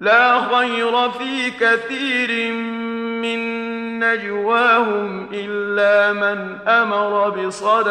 لا خير في كثير من نجواهم إلا من أمر بصدق